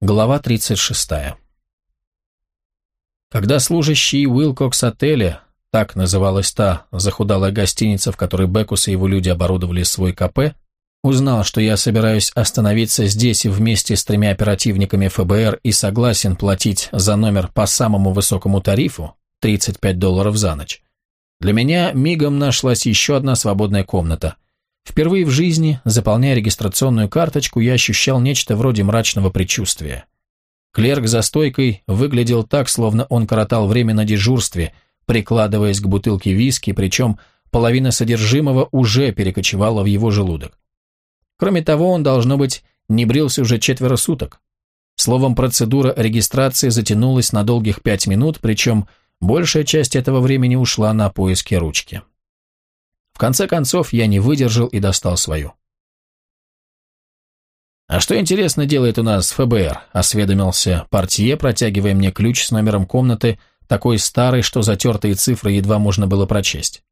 Глава 36. Когда служащий Уилкокс отеля, так называлась та захудалая гостиница, в которой Бекус и его люди оборудовали свой КП, узнал, что я собираюсь остановиться здесь вместе с тремя оперативниками ФБР и согласен платить за номер по самому высокому тарифу, 35 долларов за ночь, для меня мигом нашлась еще одна свободная комната – Впервые в жизни, заполняя регистрационную карточку, я ощущал нечто вроде мрачного предчувствия. Клерк за стойкой выглядел так, словно он коротал время на дежурстве, прикладываясь к бутылке виски, причем половина содержимого уже перекочевала в его желудок. Кроме того, он, должно быть, не брился уже четверо суток. Словом, процедура регистрации затянулась на долгих пять минут, причем большая часть этого времени ушла на поиски ручки. В конце концов, я не выдержал и достал свою. «А что, интересно, делает у нас ФБР?» – осведомился портье, протягивая мне ключ с номером комнаты, такой старый, что затертые цифры едва можно было прочесть.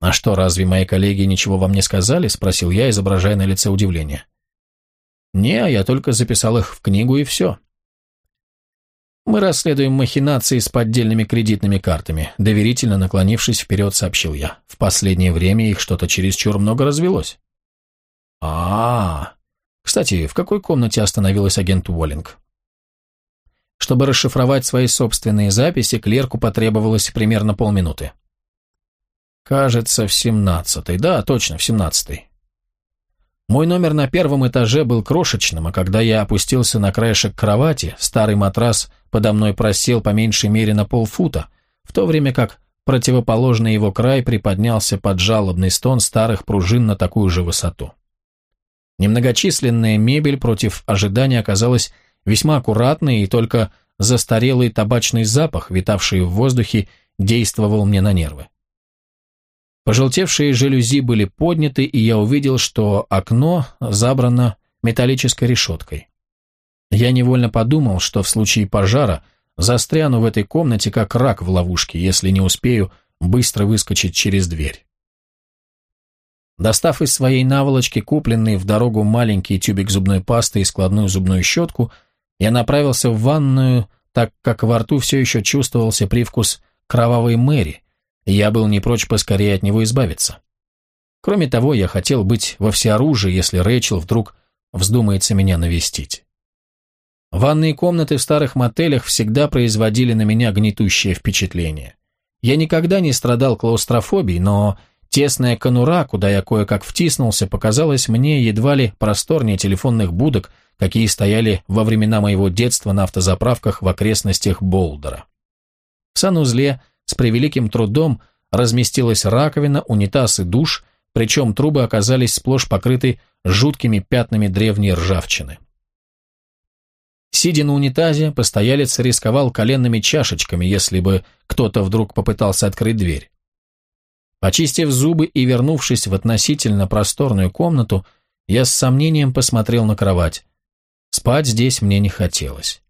«А что, разве мои коллеги ничего вам не сказали?» – спросил я, изображая на лице удивление. «Не, я только записал их в книгу и все». «Мы расследуем махинации с поддельными кредитными картами», доверительно наклонившись вперед, сообщил я. «В последнее время их что-то чересчур много развелось». А, -а, а Кстати, в какой комнате остановилась агент Уоллинг?» Чтобы расшифровать свои собственные записи, клерку потребовалось примерно полминуты. «Кажется, в семнадцатой. Да, точно, в семнадцатой. Мой номер на первом этаже был крошечным, а когда я опустился на краешек кровати, старый матрас подо мной просел по меньшей мере на полфута, в то время как противоположный его край приподнялся под жалобный стон старых пружин на такую же высоту. Немногочисленная мебель против ожидания оказалась весьма аккуратной, и только застарелый табачный запах, витавший в воздухе, действовал мне на нервы. Пожелтевшие жалюзи были подняты, и я увидел, что окно забрано металлической решеткой. Я невольно подумал, что в случае пожара застряну в этой комнате как рак в ловушке, если не успею быстро выскочить через дверь. Достав из своей наволочки купленный в дорогу маленький тюбик зубной пасты и складную зубную щетку, я направился в ванную, так как во рту все еще чувствовался привкус кровавой Мэри, я был не прочь поскорее от него избавиться. Кроме того, я хотел быть во всеоружии, если Рэйчел вдруг вздумается меня навестить. Ванные комнаты в старых мотелях всегда производили на меня гнетущее впечатление. Я никогда не страдал клаустрофобией, но тесная конура, куда я кое-как втиснулся, показалась мне едва ли просторнее телефонных будок, какие стояли во времена моего детства на автозаправках в окрестностях Болдера. В санузле – с превеликим трудом разместилась раковина, унитаз и душ, причем трубы оказались сплошь покрыты жуткими пятнами древней ржавчины. Сидя на унитазе, постоялец рисковал коленными чашечками, если бы кто-то вдруг попытался открыть дверь. Почистив зубы и вернувшись в относительно просторную комнату, я с сомнением посмотрел на кровать. Спать здесь мне не хотелось.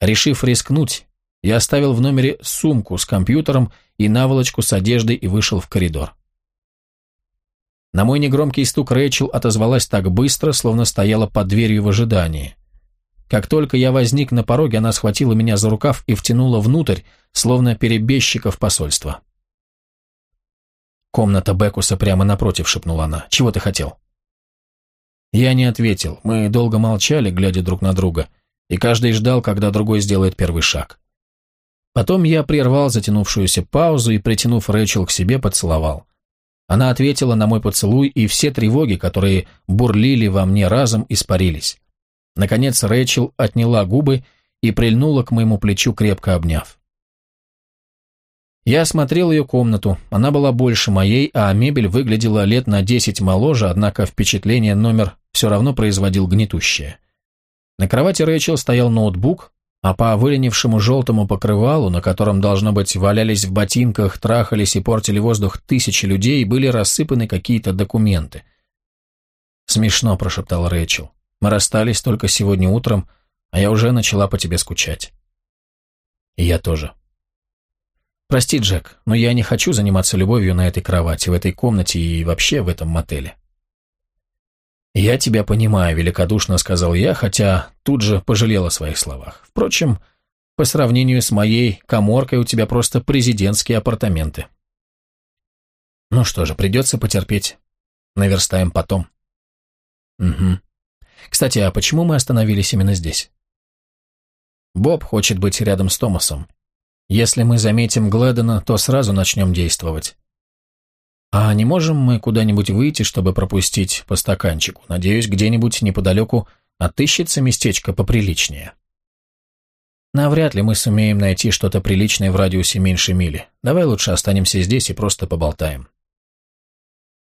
Решив рискнуть, я оставил в номере сумку с компьютером и наволочку с одеждой и вышел в коридор. На мой негромкий стук Рэйчел отозвалась так быстро, словно стояла под дверью в ожидании. Как только я возник на пороге, она схватила меня за рукав и втянула внутрь, словно перебежчиков посольства. «Комната Бекуса прямо напротив», — шепнула она. «Чего ты хотел?» Я не ответил. Мы долго молчали, глядя друг на друга, и каждый ждал, когда другой сделает первый шаг. Потом я прервал затянувшуюся паузу и, притянув Рэчел к себе, поцеловал. Она ответила на мой поцелуй, и все тревоги, которые бурлили во мне разом, испарились. Наконец Рэчел отняла губы и прильнула к моему плечу, крепко обняв. Я осмотрел ее комнату. Она была больше моей, а мебель выглядела лет на десять моложе, однако впечатление номер все равно производил гнетущее. На кровати Рэйчел стоял ноутбук, а по выленившему желтому покрывалу, на котором, должно быть, валялись в ботинках, трахались и портили воздух тысячи людей, были рассыпаны какие-то документы. «Смешно», — прошептал Рэйчел. «Мы расстались только сегодня утром, а я уже начала по тебе скучать». «И я тоже». «Прости, Джек, но я не хочу заниматься любовью на этой кровати, в этой комнате и вообще в этом мотеле». «Я тебя понимаю», — великодушно сказал я, хотя тут же пожалел о своих словах. «Впрочем, по сравнению с моей коморкой у тебя просто президентские апартаменты». «Ну что же, придется потерпеть. Наверстаем потом». «Угу. Кстати, а почему мы остановились именно здесь?» «Боб хочет быть рядом с Томасом. Если мы заметим Гледона, то сразу начнем действовать. А не можем мы куда-нибудь выйти, чтобы пропустить по стаканчику? Надеюсь, где-нибудь неподалеку отыщется местечко поприличнее. Навряд ли мы сумеем найти что-то приличное в радиусе меньше мили. Давай лучше останемся здесь и просто поболтаем.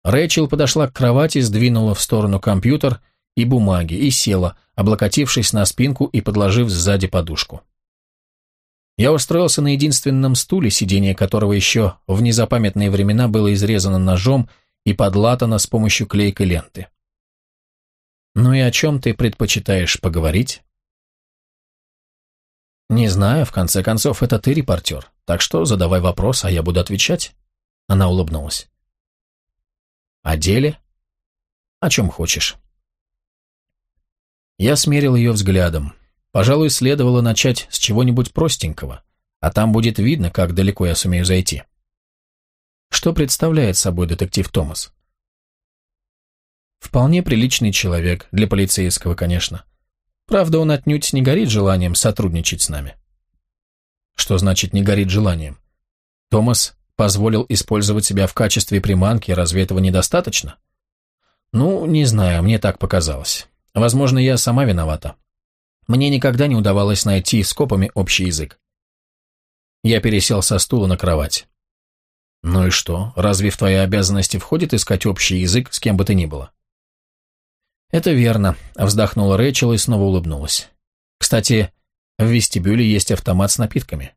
Рэйчел подошла к кровати, сдвинула в сторону компьютер и бумаги и села, облокотившись на спинку и подложив сзади подушку. Я устроился на единственном стуле, сиденье которого еще в незапамятные времена было изрезано ножом и подлатано с помощью клейкой ленты. «Ну и о чем ты предпочитаешь поговорить?» «Не знаю, в конце концов, это ты репортер, так что задавай вопрос, а я буду отвечать». Она улыбнулась. «О деле? О чем хочешь?» Я смерил ее взглядом. Пожалуй, следовало начать с чего-нибудь простенького, а там будет видно, как далеко я сумею зайти. Что представляет собой детектив Томас? Вполне приличный человек, для полицейского, конечно. Правда, он отнюдь не горит желанием сотрудничать с нами. Что значит «не горит желанием»? Томас позволил использовать себя в качестве приманки, разве этого недостаточно? Ну, не знаю, мне так показалось. Возможно, я сама виновата. Мне никогда не удавалось найти с копами общий язык. Я пересел со стула на кровать. «Ну и что, разве в твои обязанности входит искать общий язык с кем бы то ни было?» «Это верно», — вздохнула Рэйчел и снова улыбнулась. «Кстати, в вестибюле есть автомат с напитками.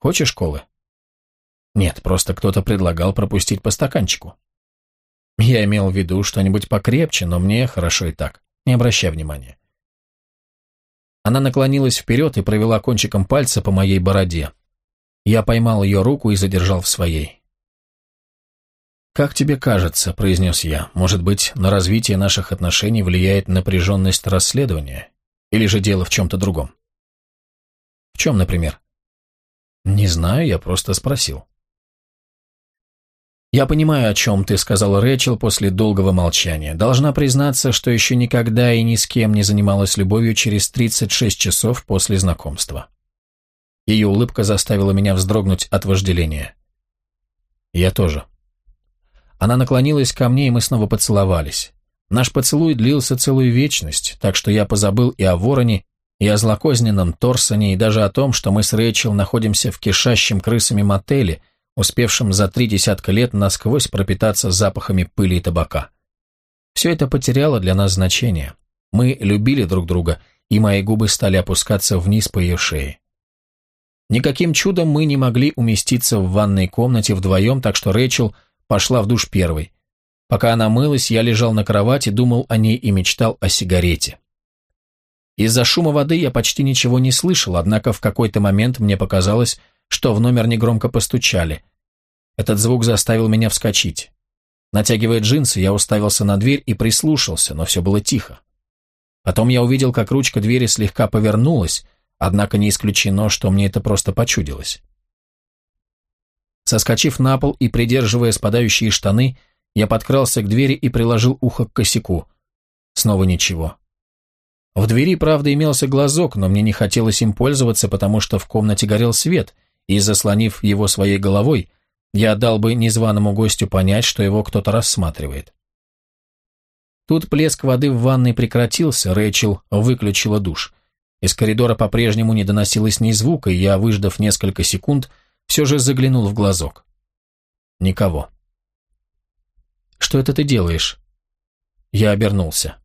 Хочешь колы?» «Нет, просто кто-то предлагал пропустить по стаканчику». «Я имел в виду что-нибудь покрепче, но мне хорошо и так. Не обращай внимания. Она наклонилась вперед и провела кончиком пальца по моей бороде. Я поймал ее руку и задержал в своей. «Как тебе кажется», — произнес я, — «может быть, на развитие наших отношений влияет напряженность расследования? Или же дело в чем-то другом?» «В чем, например?» «Не знаю, я просто спросил». «Я понимаю, о чем ты», — сказал Рэчел после долгого молчания. «Должна признаться, что еще никогда и ни с кем не занималась любовью через 36 часов после знакомства». Ее улыбка заставила меня вздрогнуть от вожделения. «Я тоже». Она наклонилась ко мне, и мы снова поцеловались. Наш поцелуй длился целую вечность, так что я позабыл и о вороне, и о злокозненном Торсоне, и даже о том, что мы с Рэйчел находимся в кишащем крысами мотеле, успевшим за три десятка лет насквозь пропитаться запахами пыли и табака. Все это потеряло для нас значение. Мы любили друг друга, и мои губы стали опускаться вниз по ее шее. Никаким чудом мы не могли уместиться в ванной комнате вдвоем, так что Рэйчел пошла в душ первой. Пока она мылась, я лежал на кровати, думал о ней и мечтал о сигарете. Из-за шума воды я почти ничего не слышал, однако в какой-то момент мне показалось, что в номер негромко постучали. Этот звук заставил меня вскочить. Натягивая джинсы, я уставился на дверь и прислушался, но все было тихо. Потом я увидел, как ручка двери слегка повернулась, однако не исключено, что мне это просто почудилось. Соскочив на пол и придерживая спадающие штаны, я подкрался к двери и приложил ухо к косяку. Снова ничего. В двери, правда, имелся глазок, но мне не хотелось им пользоваться, потому что в комнате горел свет — и, заслонив его своей головой, я дал бы незваному гостю понять, что его кто-то рассматривает. Тут плеск воды в ванной прекратился, Рэйчел выключила душ. Из коридора по-прежнему не доносилось ни звука, и я, выждав несколько секунд, все же заглянул в глазок. Никого. «Что это ты делаешь?» Я обернулся.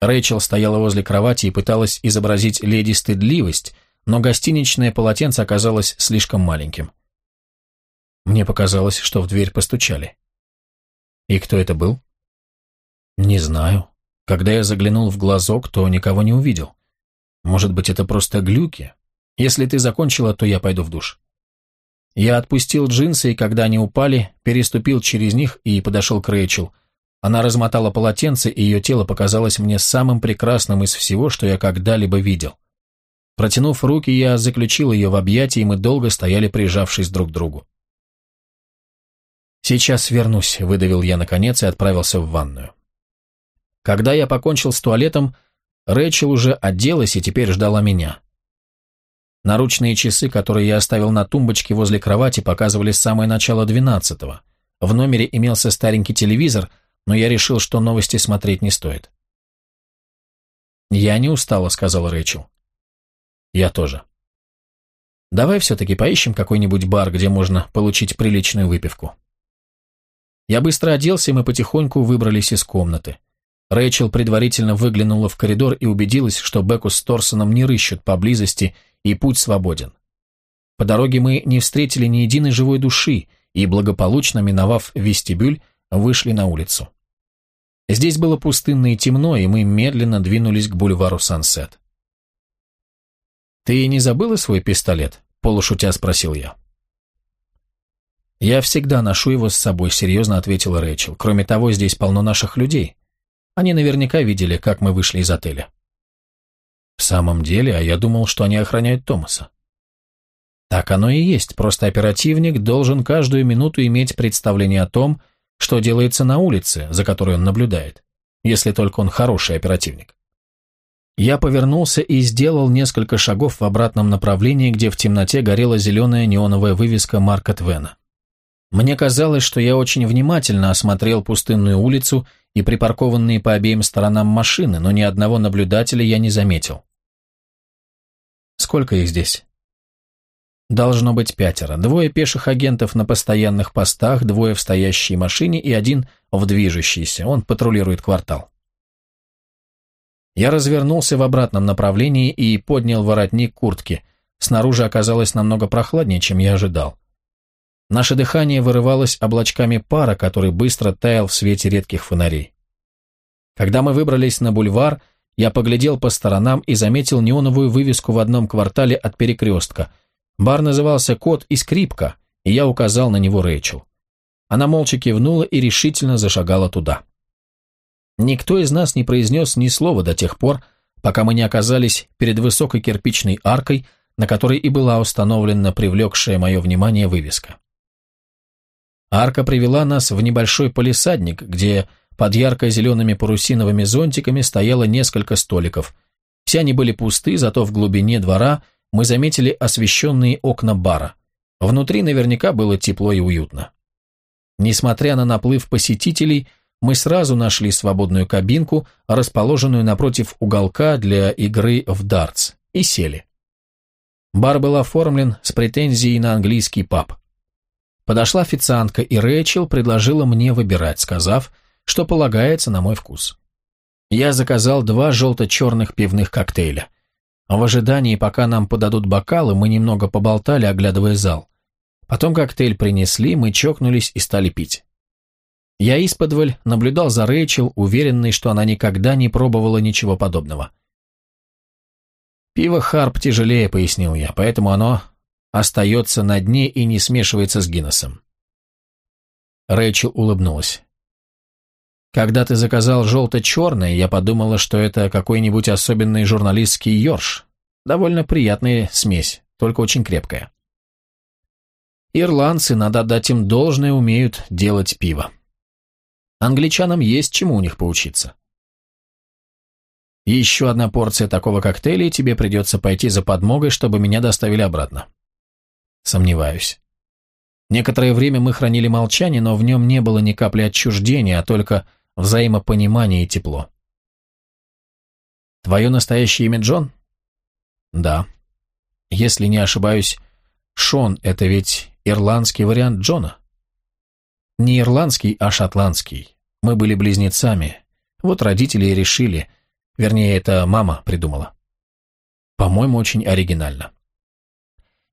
Рэйчел стояла возле кровати и пыталась изобразить леди стыдливость, но гостиничное полотенце оказалось слишком маленьким. Мне показалось, что в дверь постучали. И кто это был? Не знаю. Когда я заглянул в глазок, то никого не увидел. Может быть, это просто глюки? Если ты закончила, то я пойду в душ. Я отпустил джинсы, и когда они упали, переступил через них и подошел к Рэйчел. Она размотала полотенце, и ее тело показалось мне самым прекрасным из всего, что я когда-либо видел. Протянув руки, я заключил ее в объятия, и мы долго стояли, прижавшись друг к другу. «Сейчас вернусь», — выдавил я наконец и отправился в ванную. Когда я покончил с туалетом, Рэчел уже оделась и теперь ждала меня. Наручные часы, которые я оставил на тумбочке возле кровати, показывали самое начало двенадцатого. В номере имелся старенький телевизор, но я решил, что новости смотреть не стоит. «Я не устала», — сказал Рэйчел. «Я тоже». «Давай все-таки поищем какой-нибудь бар, где можно получить приличную выпивку». Я быстро оделся, и мы потихоньку выбрались из комнаты. Рэйчел предварительно выглянула в коридор и убедилась, что Беку с Торсоном не рыщут поблизости, и путь свободен. По дороге мы не встретили ни единой живой души, и, благополучно миновав вестибюль, вышли на улицу. Здесь было пустынно и темно, и мы медленно двинулись к бульвару Сансет. «Ты не забыла свой пистолет?» – полушутя спросил я. «Я всегда ношу его с собой», – серьезно ответила Рэйчел. «Кроме того, здесь полно наших людей. Они наверняка видели, как мы вышли из отеля». «В самом деле, а я думал, что они охраняют Томаса». Так оно и есть, просто оперативник должен каждую минуту иметь представление о том, что делается на улице, за которой он наблюдает, если только он хороший оперативник. Я повернулся и сделал несколько шагов в обратном направлении, где в темноте горела зеленая неоновая вывеска Марка Твена. Мне казалось, что я очень внимательно осмотрел пустынную улицу и припаркованные по обеим сторонам машины, но ни одного наблюдателя я не заметил. Сколько их здесь? Должно быть пятеро. Двое пеших агентов на постоянных постах, двое в стоящей машине и один в движущейся. Он патрулирует квартал. Я развернулся в обратном направлении и поднял воротник куртки. Снаружи оказалось намного прохладнее, чем я ожидал. Наше дыхание вырывалось облачками пара, который быстро таял в свете редких фонарей. Когда мы выбрались на бульвар, я поглядел по сторонам и заметил неоновую вывеску в одном квартале от перекрестка. Бар назывался «Кот и скрипка», и я указал на него Рэйчел. Она молча кивнула и решительно зашагала туда. Никто из нас не произнес ни слова до тех пор, пока мы не оказались перед высокой кирпичной аркой, на которой и была установлена привлекшая мое внимание вывеска. Арка привела нас в небольшой полисадник, где под ярко-зелеными парусиновыми зонтиками стояло несколько столиков. Все они были пусты, зато в глубине двора мы заметили освещенные окна бара. Внутри наверняка было тепло и уютно. Несмотря на наплыв посетителей, мы сразу нашли свободную кабинку, расположенную напротив уголка для игры в дартс, и сели. Бар был оформлен с претензией на английский паб. Подошла официантка, и Рэйчел предложила мне выбирать, сказав, что полагается на мой вкус. Я заказал два желто-черных пивных коктейля. В ожидании, пока нам подадут бокалы, мы немного поболтали, оглядывая зал. Потом коктейль принесли, мы чокнулись и стали пить. Я исподволь наблюдал за Рэйчел, уверенный, что она никогда не пробовала ничего подобного. «Пиво Харп тяжелее», — пояснил я, — «поэтому оно остается на дне и не смешивается с Гиннесом. Рэйчел улыбнулась. «Когда ты заказал желто-черное, я подумала, что это какой-нибудь особенный журналистский ёрш. Довольно приятная смесь, только очень крепкая». Ирландцы, надо отдать им должное, умеют делать пиво. Англичанам есть чему у них поучиться. Еще одна порция такого коктейля, и тебе придется пойти за подмогой, чтобы меня доставили обратно. Сомневаюсь. Некоторое время мы хранили молчание, но в нем не было ни капли отчуждения, а только взаимопонимание и тепло. Твое настоящее имя Джон? Да. Если не ошибаюсь, Шон – это ведь ирландский вариант Джона? Не ирландский, а шотландский. Мы были близнецами. Вот родители и решили. Вернее, это мама придумала. По-моему, очень оригинально.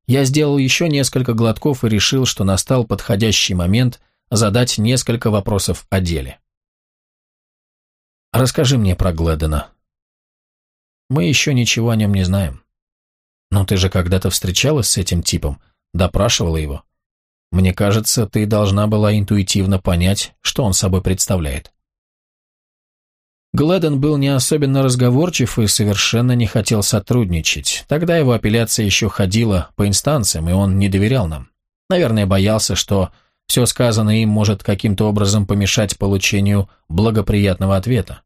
Я сделал еще несколько глотков и решил, что настал подходящий момент задать несколько вопросов о деле. «Расскажи мне про Гледена». «Мы еще ничего о нем не знаем». «Но ты же когда-то встречалась с этим типом, допрашивала его. Мне кажется, ты должна была интуитивно понять, что он собой представляет». Гледен был не особенно разговорчив и совершенно не хотел сотрудничать. Тогда его апелляция еще ходила по инстанциям, и он не доверял нам. Наверное, боялся, что все сказанное им может каким-то образом помешать получению благоприятного ответа.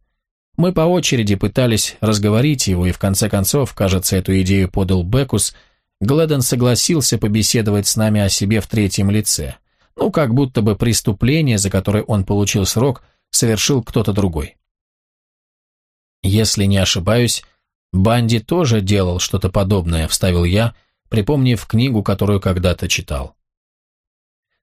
Мы по очереди пытались разговорить его, и в конце концов, кажется, эту идею подал Бекус, Гледен согласился побеседовать с нами о себе в третьем лице. Ну, как будто бы преступление, за которое он получил срок, совершил кто-то другой. Если не ошибаюсь, Банди тоже делал что-то подобное, вставил я, припомнив книгу, которую когда-то читал.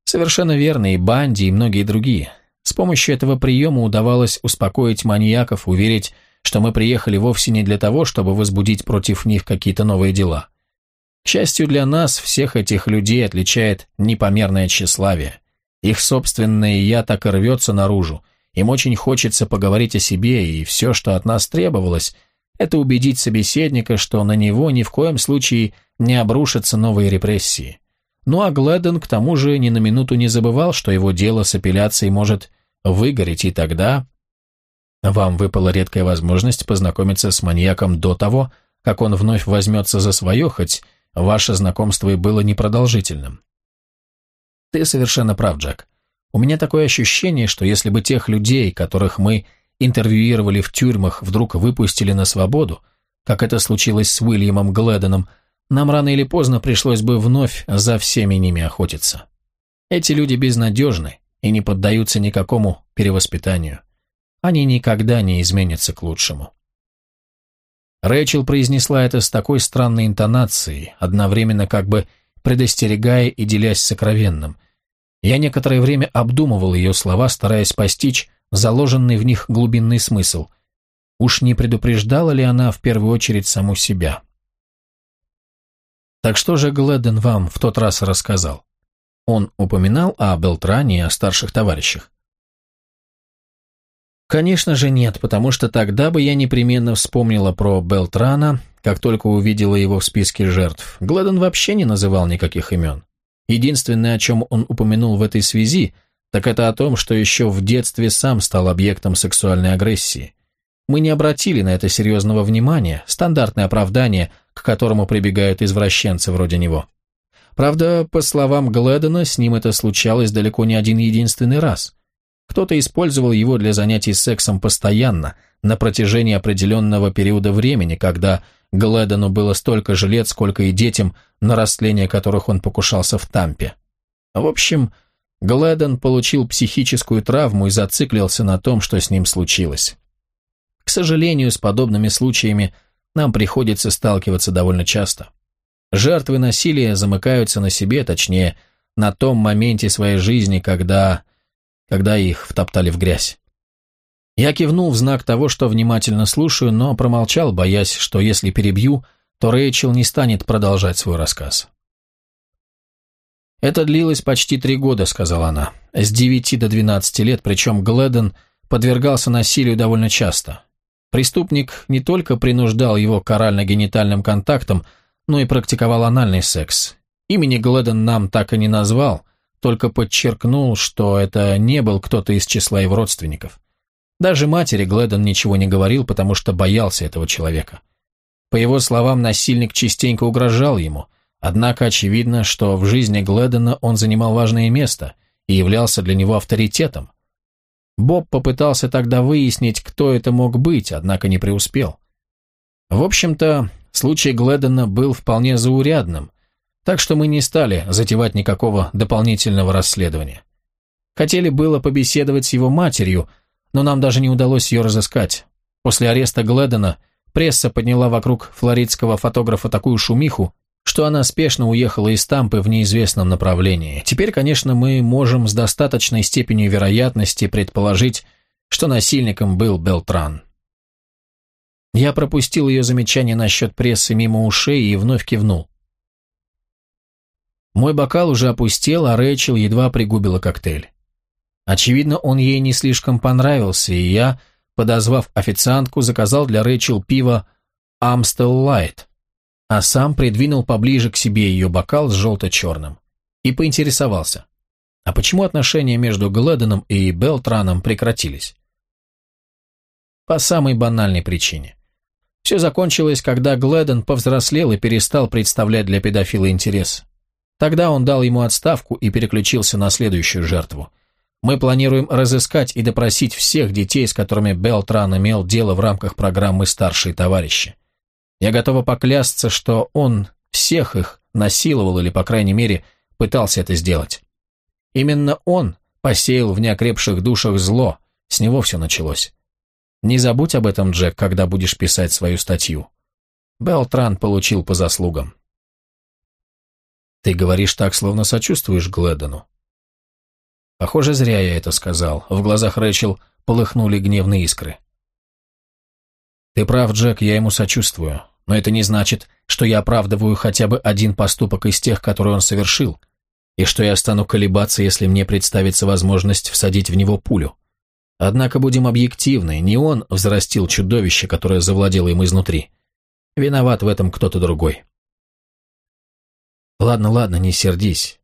Совершенно верно, и Банди, и многие другие. С помощью этого приема удавалось успокоить маньяков, уверить, что мы приехали вовсе не для того, чтобы возбудить против них какие-то новые дела. К счастью для нас, всех этих людей отличает непомерное тщеславие. Их собственное «я» так и рвется наружу, им очень хочется поговорить о себе, и все, что от нас требовалось, это убедить собеседника, что на него ни в коем случае не обрушатся новые репрессии. Ну а Гледен к тому же ни на минуту не забывал, что его дело с апелляцией может выгореть, и тогда... Вам выпала редкая возможность познакомиться с маньяком до того, как он вновь возьмется за свое, хоть ваше знакомство и было непродолжительным. Ты совершенно прав, Джек. У меня такое ощущение, что если бы тех людей, которых мы интервьюировали в тюрьмах, вдруг выпустили на свободу, как это случилось с Уильямом Гледоном, нам рано или поздно пришлось бы вновь за всеми ними охотиться. Эти люди безнадежны и не поддаются никакому перевоспитанию. Они никогда не изменятся к лучшему. Рэйчел произнесла это с такой странной интонацией, одновременно как бы предостерегая и делясь сокровенным – я некоторое время обдумывал ее слова, стараясь постичь заложенный в них глубинный смысл. Уж не предупреждала ли она в первую очередь саму себя? Так что же Гледен вам в тот раз рассказал? Он упоминал о Белтране и о старших товарищах. Конечно же нет, потому что тогда бы я непременно вспомнила про Белтрана, как только увидела его в списке жертв. Гледен вообще не называл никаких имен. Единственное, о чем он упомянул в этой связи, так это о том, что еще в детстве сам стал объектом сексуальной агрессии. Мы не обратили на это серьезного внимания, стандартное оправдание, к которому прибегают извращенцы вроде него. Правда, по словам Гледона, с ним это случалось далеко не один единственный раз. Кто-то использовал его для занятий сексом постоянно, на протяжении определенного периода времени, когда Гледону было столько же лет, сколько и детям, на растление которых он покушался в Тампе. В общем, Гледон получил психическую травму и зациклился на том, что с ним случилось. К сожалению, с подобными случаями нам приходится сталкиваться довольно часто. Жертвы насилия замыкаются на себе, точнее, на том моменте своей жизни, когда... когда их втоптали в грязь. Я кивнул в знак того, что внимательно слушаю, но промолчал, боясь, что если перебью, то Рэйчел не станет продолжать свой рассказ. «Это длилось почти три года», — сказала она, — «с девяти до двенадцати лет, причем Гледен подвергался насилию довольно часто. Преступник не только принуждал его к орально-генитальным контактам, но и практиковал анальный секс. Имени Гледен нам так и не назвал, только подчеркнул, что это не был кто-то из числа его родственников. Даже матери Гледон ничего не говорил, потому что боялся этого человека. По его словам, насильник частенько угрожал ему, однако очевидно, что в жизни Гледона он занимал важное место и являлся для него авторитетом. Боб попытался тогда выяснить, кто это мог быть, однако не преуспел. В общем-то, случай Гледона был вполне заурядным, так что мы не стали затевать никакого дополнительного расследования. Хотели было побеседовать с его матерью, но нам даже не удалось ее разыскать. После ареста Гледена пресса подняла вокруг флоридского фотографа такую шумиху, что она спешно уехала из Тампы в неизвестном направлении. Теперь, конечно, мы можем с достаточной степенью вероятности предположить, что насильником был Белтран. Я пропустил ее замечание насчет прессы мимо ушей и вновь кивнул. Мой бокал уже опустел, а Рэйчел едва пригубила коктейль. Очевидно, он ей не слишком понравился, и я, подозвав официантку, заказал для Рэйчел пиво «Амстел Лайт», а сам придвинул поближе к себе ее бокал с желто-черным и поинтересовался, а почему отношения между Гледеном и Белтраном прекратились? По самой банальной причине. Все закончилось, когда Гледон повзрослел и перестал представлять для педофила интерес. Тогда он дал ему отставку и переключился на следующую жертву. Мы планируем разыскать и допросить всех детей, с которыми Белтран имел дело в рамках программы «Старшие товарищи». Я готова поклясться, что он всех их насиловал или, по крайней мере, пытался это сделать. Именно он посеял в неокрепших душах зло, с него все началось. Не забудь об этом, Джек, когда будешь писать свою статью. Белтран получил по заслугам. Ты говоришь так, словно сочувствуешь Гледону. Похоже, зря я это сказал. В глазах Рэчел полыхнули гневные искры. Ты прав, Джек, я ему сочувствую. Но это не значит, что я оправдываю хотя бы один поступок из тех, которые он совершил, и что я стану колебаться, если мне представится возможность всадить в него пулю. Однако будем объективны, не он взрастил чудовище, которое завладело им изнутри. Виноват в этом кто-то другой. Ладно, ладно, не сердись.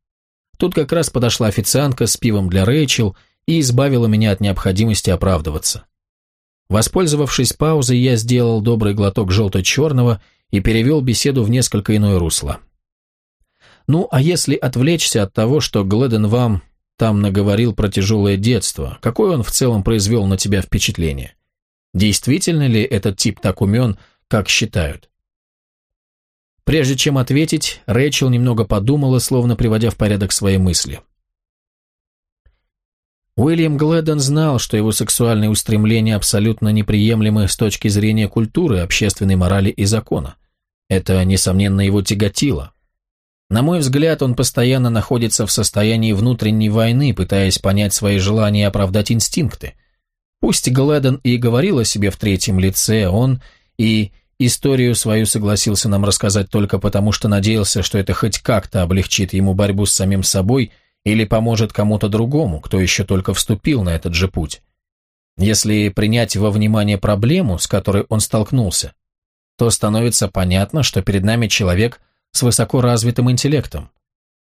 Тут как раз подошла официантка с пивом для Рэйчел и избавила меня от необходимости оправдываться. Воспользовавшись паузой, я сделал добрый глоток желто-черного и перевел беседу в несколько иное русло. Ну, а если отвлечься от того, что Гледен вам там наговорил про тяжелое детство, какое он в целом произвел на тебя впечатление? Действительно ли этот тип так умен, как считают? Прежде чем ответить, Рэйчел немного подумала, словно приводя в порядок свои мысли. Уильям Гледон знал, что его сексуальные устремления абсолютно неприемлемы с точки зрения культуры, общественной морали и закона. Это, несомненно, его тяготило. На мой взгляд, он постоянно находится в состоянии внутренней войны, пытаясь понять свои желания и оправдать инстинкты. Пусть Гледон и говорил о себе в третьем лице, он и историю свою согласился нам рассказать только потому, что надеялся, что это хоть как-то облегчит ему борьбу с самим собой – или поможет кому-то другому, кто еще только вступил на этот же путь. Если принять во внимание проблему, с которой он столкнулся, то становится понятно, что перед нами человек с высоко развитым интеллектом.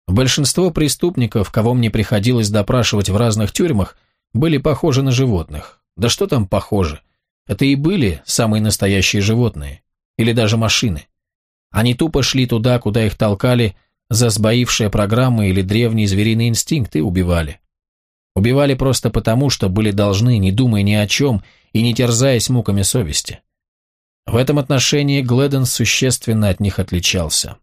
Большинство преступников, кого мне приходилось допрашивать в разных тюрьмах, были похожи на животных. Да что там похожи? Это и были самые настоящие животные. Или даже машины. Они тупо шли туда, куда их толкали, за сбоившие программы или древние звериные инстинкты убивали. Убивали просто потому, что были должны, не думая ни о чем и не терзаясь муками совести. В этом отношении Гледен существенно от них отличался.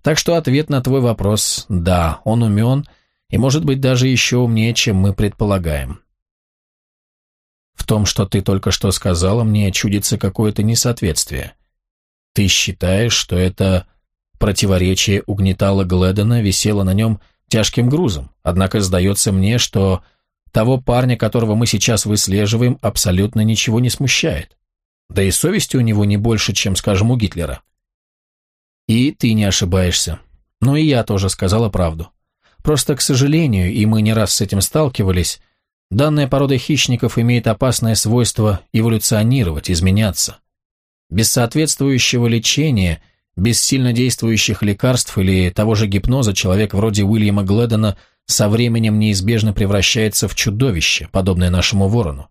Так что ответ на твой вопрос – да, он умен и может быть даже еще умнее, чем мы предполагаем. В том, что ты только что сказала, мне чудится какое-то несоответствие. Ты считаешь, что это Противоречие угнетало Гледона, висело на нем тяжким грузом, однако сдается мне, что того парня, которого мы сейчас выслеживаем, абсолютно ничего не смущает. Да и совести у него не больше, чем, скажем, у Гитлера. И ты не ошибаешься. Но и я тоже сказала правду. Просто, к сожалению, и мы не раз с этим сталкивались, данная порода хищников имеет опасное свойство эволюционировать, изменяться. Без соответствующего лечения – без сильно действующих лекарств или того же гипноза человек вроде Уильяма Гледона со временем неизбежно превращается в чудовище, подобное нашему ворону.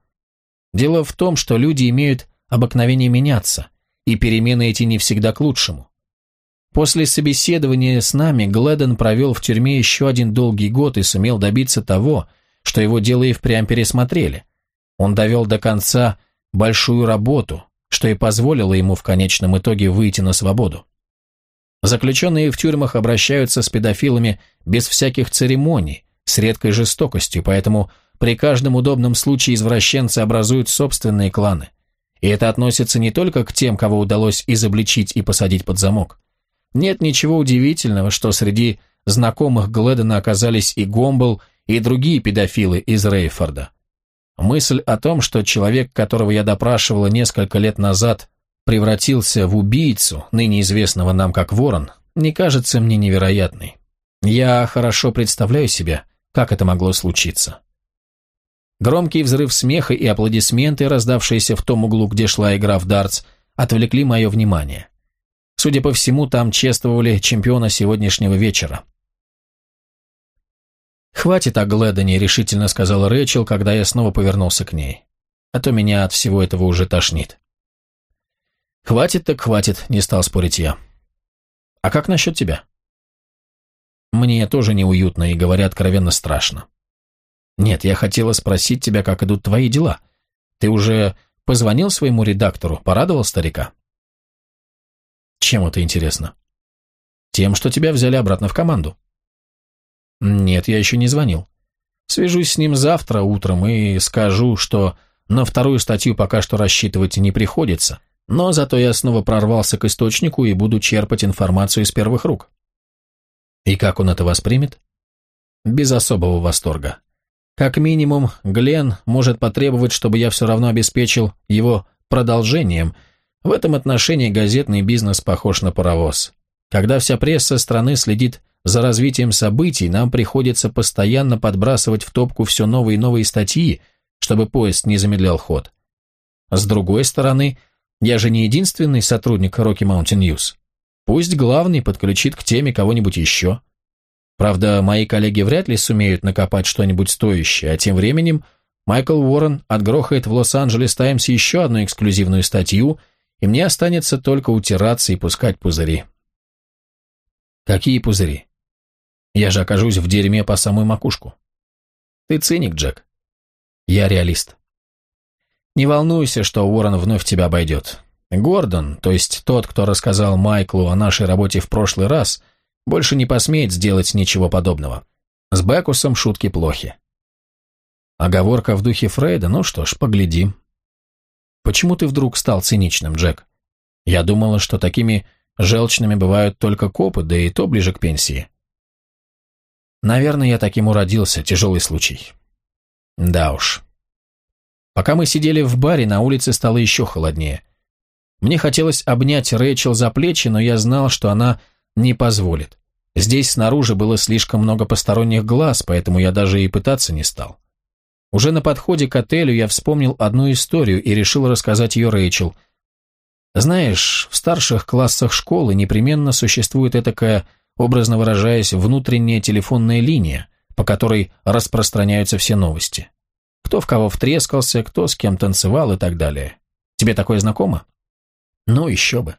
Дело в том, что люди имеют обыкновение меняться, и перемены эти не всегда к лучшему. После собеседования с нами Гледон провел в тюрьме еще один долгий год и сумел добиться того, что его дело и впрямь пересмотрели. Он довел до конца большую работу, что и позволило ему в конечном итоге выйти на свободу. Заключенные в тюрьмах обращаются с педофилами без всяких церемоний, с редкой жестокостью, поэтому при каждом удобном случае извращенцы образуют собственные кланы. И это относится не только к тем, кого удалось изобличить и посадить под замок. Нет ничего удивительного, что среди знакомых Гледена оказались и Гомбл, и другие педофилы из Рейфорда. Мысль о том, что человек, которого я допрашивала несколько лет назад, превратился в убийцу, ныне известного нам как Ворон, не кажется мне невероятной. Я хорошо представляю себе, как это могло случиться. Громкий взрыв смеха и аплодисменты, раздавшиеся в том углу, где шла игра в дартс, отвлекли мое внимание. Судя по всему, там чествовали чемпиона сегодняшнего вечера. «Хватит о Гледоне», — решительно сказала Рэчел, когда я снова повернулся к ней. а то меня от всего этого уже тошнит. Хватит так хватит, не стал спорить я. А как насчет тебя? Мне тоже неуютно и, говоря откровенно, страшно. Нет, я хотела спросить тебя, как идут твои дела. Ты уже позвонил своему редактору, порадовал старика? Чем это интересно? Тем, что тебя взяли обратно в команду. Нет, я еще не звонил. Свяжусь с ним завтра утром и скажу, что на вторую статью пока что рассчитывать не приходится, но зато я снова прорвался к источнику и буду черпать информацию из первых рук. И как он это воспримет? Без особого восторга. Как минимум, Глен может потребовать, чтобы я все равно обеспечил его продолжением. В этом отношении газетный бизнес похож на паровоз. Когда вся пресса страны следит за развитием событий, нам приходится постоянно подбрасывать в топку все новые и новые статьи, чтобы поезд не замедлял ход. С другой стороны, я же не единственный сотрудник Rocky Mountain News. Пусть главный подключит к теме кого-нибудь еще. Правда, мои коллеги вряд ли сумеют накопать что-нибудь стоящее, а тем временем Майкл Уоррен отгрохает в Лос-Анджелес Таймс еще одну эксклюзивную статью, и мне останется только утираться и пускать пузыри. Какие пузыри? Я же окажусь в дерьме по самую макушку. Ты циник, Джек. Я реалист. Не волнуйся, что Уоррен вновь тебя обойдет. Гордон, то есть тот, кто рассказал Майклу о нашей работе в прошлый раз, больше не посмеет сделать ничего подобного. С Бекусом шутки плохи. Оговорка в духе Фрейда, ну что ж, поглядим. Почему ты вдруг стал циничным, Джек? Я думала, что такими Желчными бывают только копы, да и то ближе к пенсии. Наверное, я таким уродился, тяжелый случай. Да уж. Пока мы сидели в баре, на улице стало еще холоднее. Мне хотелось обнять Рэйчел за плечи, но я знал, что она не позволит. Здесь снаружи было слишком много посторонних глаз, поэтому я даже и пытаться не стал. Уже на подходе к отелю я вспомнил одну историю и решил рассказать ее Рэйчел – знаешь, в старших классах школы непременно существует этакая, образно выражаясь, внутренняя телефонная линия, по которой распространяются все новости. Кто в кого втрескался, кто с кем танцевал и так далее. Тебе такое знакомо? Ну, еще бы.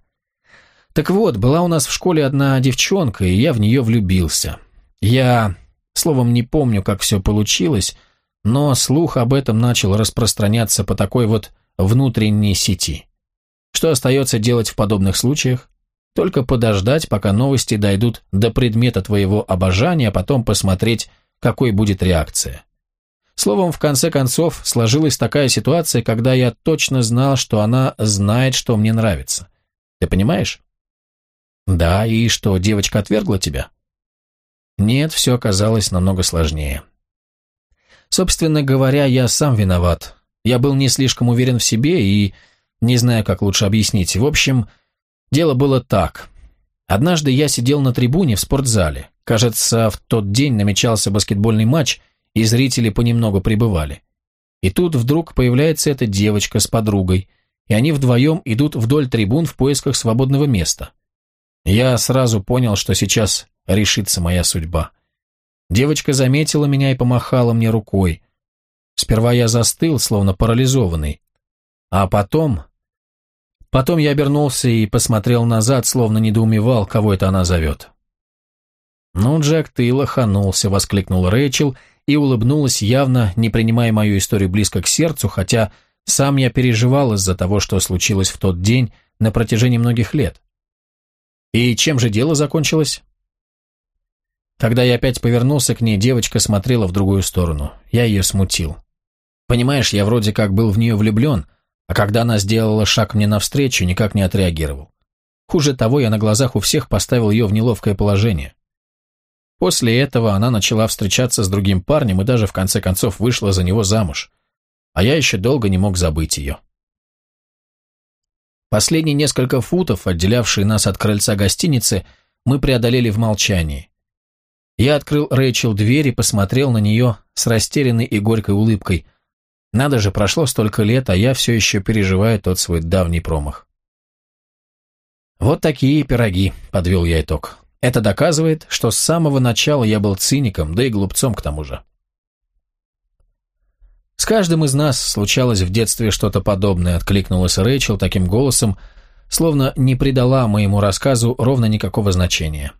Так вот, была у нас в школе одна девчонка, и я в нее влюбился. Я, словом, не помню, как все получилось, но слух об этом начал распространяться по такой вот внутренней сети. Что остается делать в подобных случаях? Только подождать, пока новости дойдут до предмета твоего обожания, а потом посмотреть, какой будет реакция. Словом, в конце концов, сложилась такая ситуация, когда я точно знал, что она знает, что мне нравится. Ты понимаешь? Да, и что, девочка отвергла тебя? Нет, все оказалось намного сложнее. Собственно говоря, я сам виноват. Я был не слишком уверен в себе и не знаю, как лучше объяснить. В общем, дело было так. Однажды я сидел на трибуне в спортзале. Кажется, в тот день намечался баскетбольный матч, и зрители понемногу прибывали. И тут вдруг появляется эта девочка с подругой, и они вдвоем идут вдоль трибун в поисках свободного места. Я сразу понял, что сейчас решится моя судьба. Девочка заметила меня и помахала мне рукой. Сперва я застыл, словно парализованный, а потом Потом я обернулся и посмотрел назад, словно недоумевал, кого это она зовет. «Ну, Джек, ты лоханулся», — воскликнул Рэйчел и улыбнулась, явно не принимая мою историю близко к сердцу, хотя сам я переживал из-за того, что случилось в тот день на протяжении многих лет. «И чем же дело закончилось?» Когда я опять повернулся к ней, девочка смотрела в другую сторону. Я ее смутил. Понимаешь, я вроде как был в нее влюблен, а когда она сделала шаг мне навстречу, никак не отреагировал. Хуже того, я на глазах у всех поставил ее в неловкое положение. После этого она начала встречаться с другим парнем и даже в конце концов вышла за него замуж. А я еще долго не мог забыть ее. Последние несколько футов, отделявшие нас от крыльца гостиницы, мы преодолели в молчании. Я открыл Рэйчел дверь и посмотрел на нее с растерянной и горькой улыбкой – надо же, прошло столько лет, а я все еще переживаю тот свой давний промах. Вот такие пироги, подвел я итог. Это доказывает, что с самого начала я был циником, да и глупцом к тому же. С каждым из нас случалось в детстве что-то подобное, откликнулась Рэйчел таким голосом, словно не придала моему рассказу ровно никакого значения.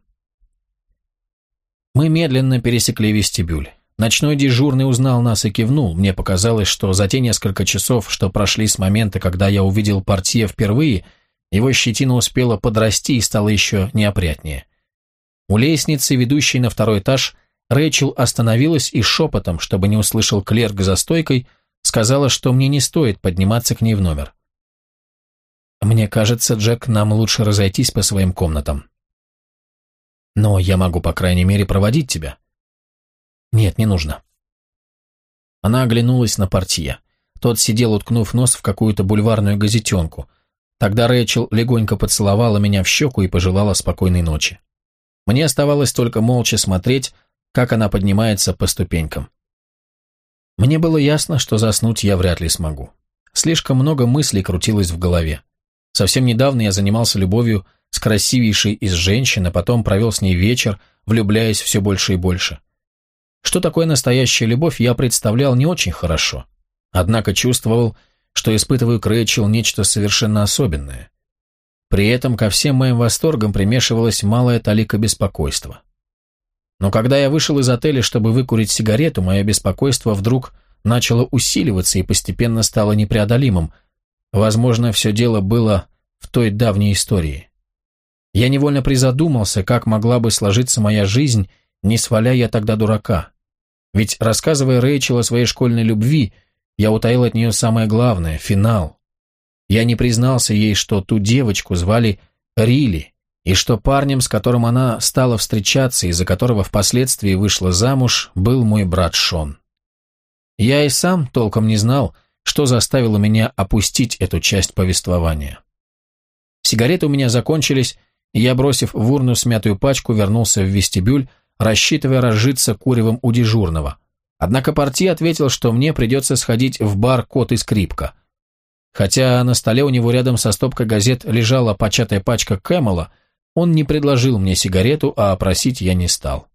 Мы медленно пересекли вестибюль. Ночной дежурный узнал нас и кивнул. Мне показалось, что за те несколько часов, что прошли с момента, когда я увидел портье впервые, его щетина успела подрасти и стала еще неопрятнее. У лестницы, ведущей на второй этаж, Рэйчел остановилась и шепотом, чтобы не услышал клерк за стойкой, сказала, что мне не стоит подниматься к ней в номер. «Мне кажется, Джек, нам лучше разойтись по своим комнатам». «Но я могу, по крайней мере, проводить тебя». «Нет, не нужно». Она оглянулась на портье. Тот сидел, уткнув нос в какую-то бульварную газетенку. Тогда Рэйчел легонько поцеловала меня в щеку и пожелала спокойной ночи. Мне оставалось только молча смотреть, как она поднимается по ступенькам. Мне было ясно, что заснуть я вряд ли смогу. Слишком много мыслей крутилось в голове. Совсем недавно я занимался любовью с красивейшей из женщин, а потом провел с ней вечер, влюбляясь все больше и больше. Что такое настоящая любовь, я представлял не очень хорошо. Однако чувствовал, что испытываю к Рэйчел нечто совершенно особенное. При этом ко всем моим восторгам примешивалась малая талика беспокойства. Но когда я вышел из отеля, чтобы выкурить сигарету, мое беспокойство вдруг начало усиливаться и постепенно стало непреодолимым. Возможно, все дело было в той давней истории. Я невольно призадумался, как могла бы сложиться моя жизнь, не сваля я тогда дурака. Ведь, рассказывая Рэйчел о своей школьной любви, я утаил от нее самое главное — финал. Я не признался ей, что ту девочку звали Рили, и что парнем, с которым она стала встречаться и за которого впоследствии вышла замуж, был мой брат Шон. Я и сам толком не знал, что заставило меня опустить эту часть повествования. Сигареты у меня закончились, и я, бросив в урну смятую пачку, вернулся в вестибюль, рассчитывая разжиться куревом у дежурного. Однако Парти ответил, что мне придется сходить в бар «Кот и скрипка». Хотя на столе у него рядом со стопкой газет лежала початая пачка Кэмела, он не предложил мне сигарету, а просить я не стал.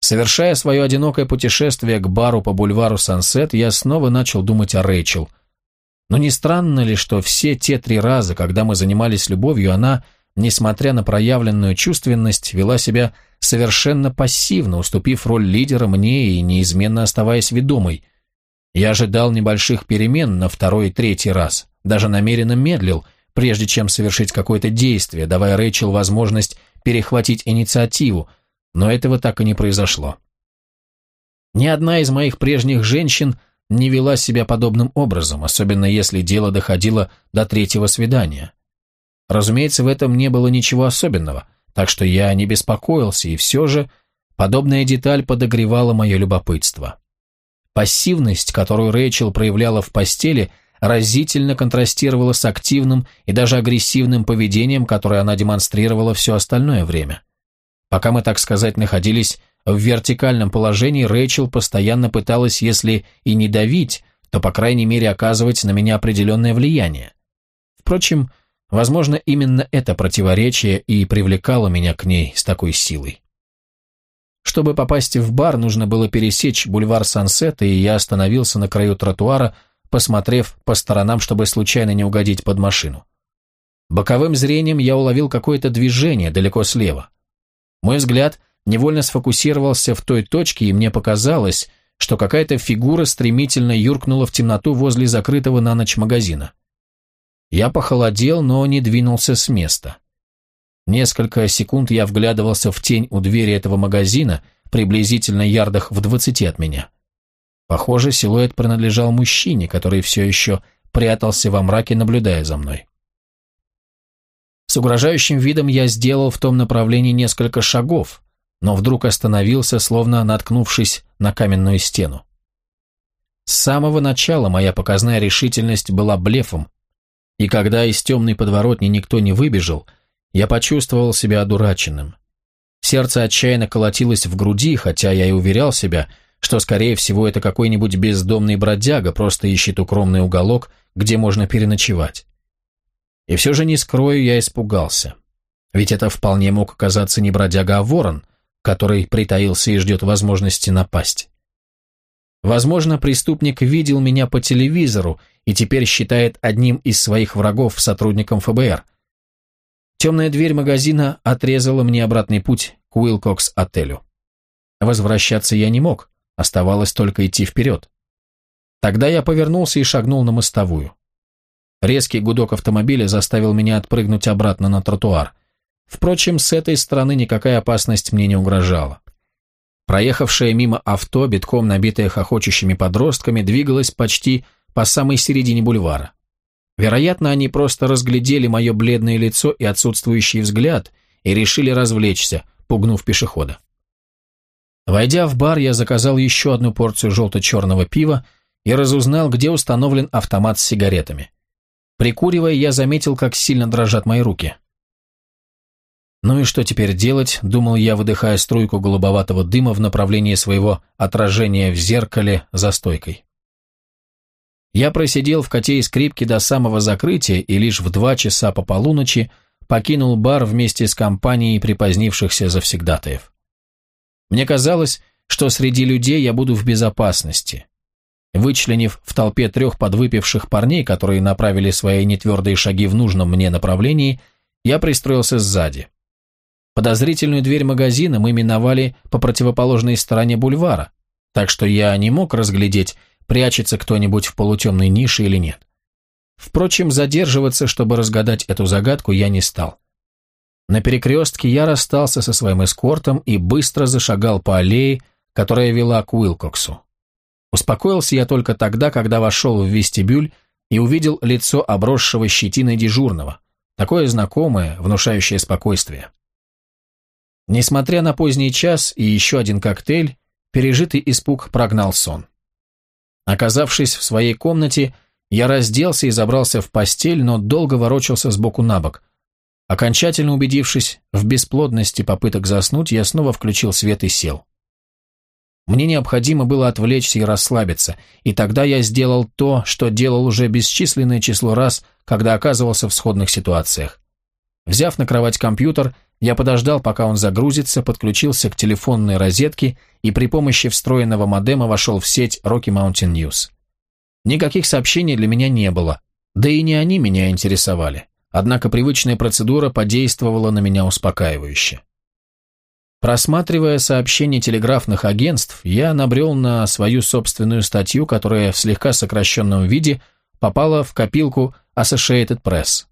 Совершая свое одинокое путешествие к бару по бульвару Сансет, я снова начал думать о Рэйчел. Но не странно ли, что все те три раза, когда мы занимались любовью, она, несмотря на проявленную чувственность, вела себя совершенно пассивно, уступив роль лидера мне и неизменно оставаясь ведомой. Я ожидал небольших перемен на второй и третий раз, даже намеренно медлил – прежде чем совершить какое-то действие, давая Рэйчел возможность перехватить инициативу, но этого так и не произошло. Ни одна из моих прежних женщин не вела себя подобным образом, особенно если дело доходило до третьего свидания. Разумеется, в этом не было ничего особенного, так что я не беспокоился, и все же подобная деталь подогревала мое любопытство. Пассивность, которую Рэйчел проявляла в постели – разительно контрастировало с активным и даже агрессивным поведением, которое она демонстрировала все остальное время. Пока мы, так сказать, находились в вертикальном положении, Рэйчел постоянно пыталась, если и не давить, то, по крайней мере, оказывать на меня определенное влияние. Впрочем, возможно, именно это противоречие и привлекало меня к ней с такой силой. Чтобы попасть в бар, нужно было пересечь бульвар Сансет, и я остановился на краю тротуара, посмотрев по сторонам, чтобы случайно не угодить под машину. Боковым зрением я уловил какое-то движение далеко слева. Мой взгляд невольно сфокусировался в той точке, и мне показалось, что какая-то фигура стремительно юркнула в темноту возле закрытого на ночь магазина. Я похолодел, но не двинулся с места. Несколько секунд я вглядывался в тень у двери этого магазина, приблизительно ярдах в двадцати от меня. Похоже, силуэт принадлежал мужчине, который все еще прятался во мраке, наблюдая за мной. С угрожающим видом я сделал в том направлении несколько шагов, но вдруг остановился, словно наткнувшись на каменную стену. С самого начала моя показная решительность была блефом, и когда из темной подворотни никто не выбежал, я почувствовал себя одураченным. Сердце отчаянно колотилось в груди, хотя я и уверял себя – что, скорее всего, это какой-нибудь бездомный бродяга просто ищет укромный уголок, где можно переночевать. И все же, не скрою, я испугался. Ведь это вполне мог оказаться не бродяга, а ворон, который притаился и ждет возможности напасть. Возможно, преступник видел меня по телевизору и теперь считает одним из своих врагов сотрудником ФБР. Темная дверь магазина отрезала мне обратный путь к Уилкокс-отелю. Возвращаться я не мог, оставалось только идти вперед. Тогда я повернулся и шагнул на мостовую. Резкий гудок автомобиля заставил меня отпрыгнуть обратно на тротуар. Впрочем, с этой стороны никакая опасность мне не угрожала. Проехавшее мимо авто, битком набитое хохочущими подростками, двигалось почти по самой середине бульвара. Вероятно, они просто разглядели мое бледное лицо и отсутствующий взгляд и решили развлечься, пугнув пешехода. Войдя в бар, я заказал еще одну порцию желто-черного пива и разузнал, где установлен автомат с сигаретами. Прикуривая, я заметил, как сильно дрожат мои руки. «Ну и что теперь делать?» – думал я, выдыхая струйку голубоватого дыма в направлении своего отражения в зеркале за стойкой. Я просидел в коте и скрипке до самого закрытия и лишь в два часа по полуночи покинул бар вместе с компанией припозднившихся завсегдатаев. Мне казалось, что среди людей я буду в безопасности. Вычленив в толпе трех подвыпивших парней, которые направили свои нетвердые шаги в нужном мне направлении, я пристроился сзади. Подозрительную дверь магазина мы миновали по противоположной стороне бульвара, так что я не мог разглядеть, прячется кто-нибудь в полутемной нише или нет. Впрочем, задерживаться, чтобы разгадать эту загадку, я не стал. На перекрестке я расстался со своим эскортом и быстро зашагал по аллее, которая вела к Уилкоксу. Успокоился я только тогда, когда вошел в вестибюль и увидел лицо обросшего щетиной дежурного, такое знакомое, внушающее спокойствие. Несмотря на поздний час и еще один коктейль, пережитый испуг прогнал сон. Оказавшись в своей комнате, я разделся и забрался в постель, но долго ворочался сбоку на бок. Окончательно убедившись в бесплодности попыток заснуть, я снова включил свет и сел. Мне необходимо было отвлечься и расслабиться, и тогда я сделал то, что делал уже бесчисленное число раз, когда оказывался в сходных ситуациях. Взяв на кровать компьютер, я подождал, пока он загрузится, подключился к телефонной розетке и при помощи встроенного модема вошел в сеть Rocky Mountain News. Никаких сообщений для меня не было, да и не они меня интересовали. Однако привычная процедура подействовала на меня успокаивающе. Просматривая сообщения телеграфных агентств, я набрел на свою собственную статью, которая в слегка сокращенном виде попала в копилку Associated Press.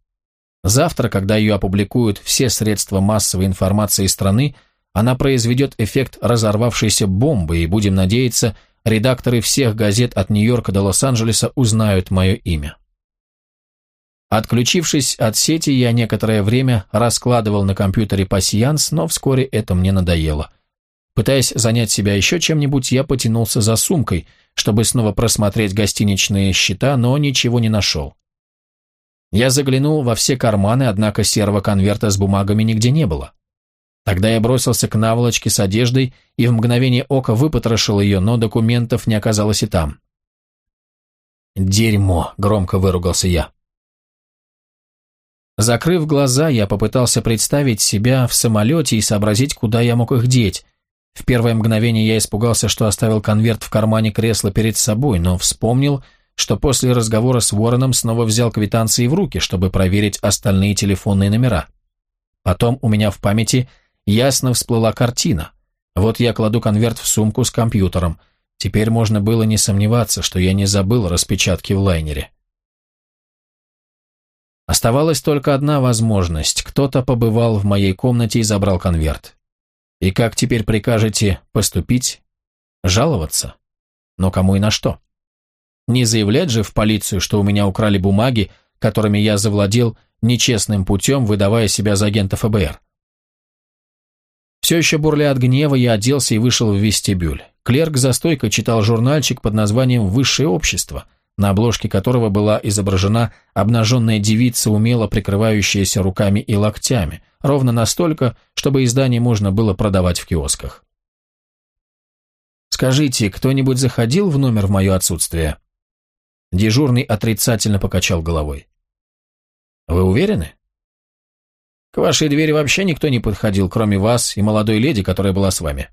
Завтра, когда ее опубликуют все средства массовой информации страны, она произведет эффект разорвавшейся бомбы, и, будем надеяться, редакторы всех газет от Нью-Йорка до Лос-Анджелеса узнают мое имя. Отключившись от сети, я некоторое время раскладывал на компьютере пасьянс, но вскоре это мне надоело. Пытаясь занять себя еще чем-нибудь, я потянулся за сумкой, чтобы снова просмотреть гостиничные счета, но ничего не нашел. Я заглянул во все карманы, однако серого конверта с бумагами нигде не было. Тогда я бросился к наволочке с одеждой и в мгновение ока выпотрошил ее, но документов не оказалось и там. «Дерьмо!» — громко выругался я. Закрыв глаза, я попытался представить себя в самолете и сообразить, куда я мог их деть. В первое мгновение я испугался, что оставил конверт в кармане кресла перед собой, но вспомнил, что после разговора с Вороном снова взял квитанции в руки, чтобы проверить остальные телефонные номера. Потом у меня в памяти ясно всплыла картина. Вот я кладу конверт в сумку с компьютером. Теперь можно было не сомневаться, что я не забыл распечатки в лайнере. Оставалась только одна возможность. Кто-то побывал в моей комнате и забрал конверт. И как теперь прикажете поступить? Жаловаться? Но кому и на что? Не заявлять же в полицию, что у меня украли бумаги, которыми я завладел нечестным путем, выдавая себя за агента ФБР. Все еще бурля от гнева, я оделся и вышел в вестибюль. Клерк за стойкой читал журнальчик под названием «Высшее общество», на обложке которого была изображена обнаженная девица, умело прикрывающаяся руками и локтями, ровно настолько, чтобы издание можно было продавать в киосках. «Скажите, кто-нибудь заходил в номер в мое отсутствие?» Дежурный отрицательно покачал головой. «Вы уверены?» «К вашей двери вообще никто не подходил, кроме вас и молодой леди, которая была с вами».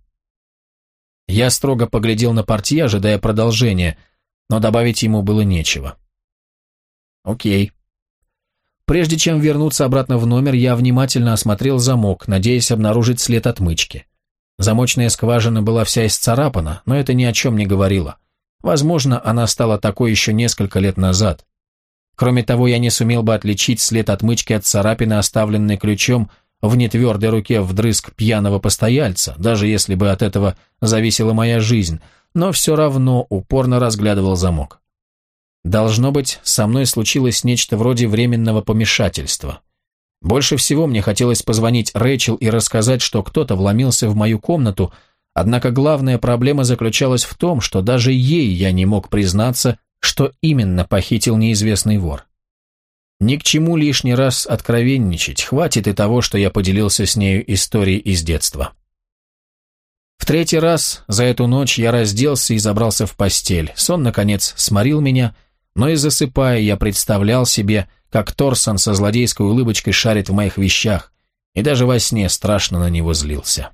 Я строго поглядел на портье, ожидая продолжения, но добавить ему было нечего. Окей. Прежде чем вернуться обратно в номер, я внимательно осмотрел замок, надеясь обнаружить след отмычки. Замочная скважина была вся исцарапана, но это ни о чем не говорило. Возможно, она стала такой еще несколько лет назад. Кроме того, я не сумел бы отличить след отмычки от царапины, оставленной ключом в нетвердой руке вдрызг пьяного постояльца, даже если бы от этого зависела моя жизнь, но все равно упорно разглядывал замок. Должно быть, со мной случилось нечто вроде временного помешательства. Больше всего мне хотелось позвонить Рэйчел и рассказать, что кто-то вломился в мою комнату, однако главная проблема заключалась в том, что даже ей я не мог признаться, что именно похитил неизвестный вор. Ни к чему лишний раз откровенничать, хватит и того, что я поделился с нею историей из детства. В третий раз за эту ночь я разделся и забрался в постель. Сон, наконец, сморил меня, но и засыпая, я представлял себе, как Торсон со злодейской улыбочкой шарит в моих вещах, и даже во сне страшно на него злился.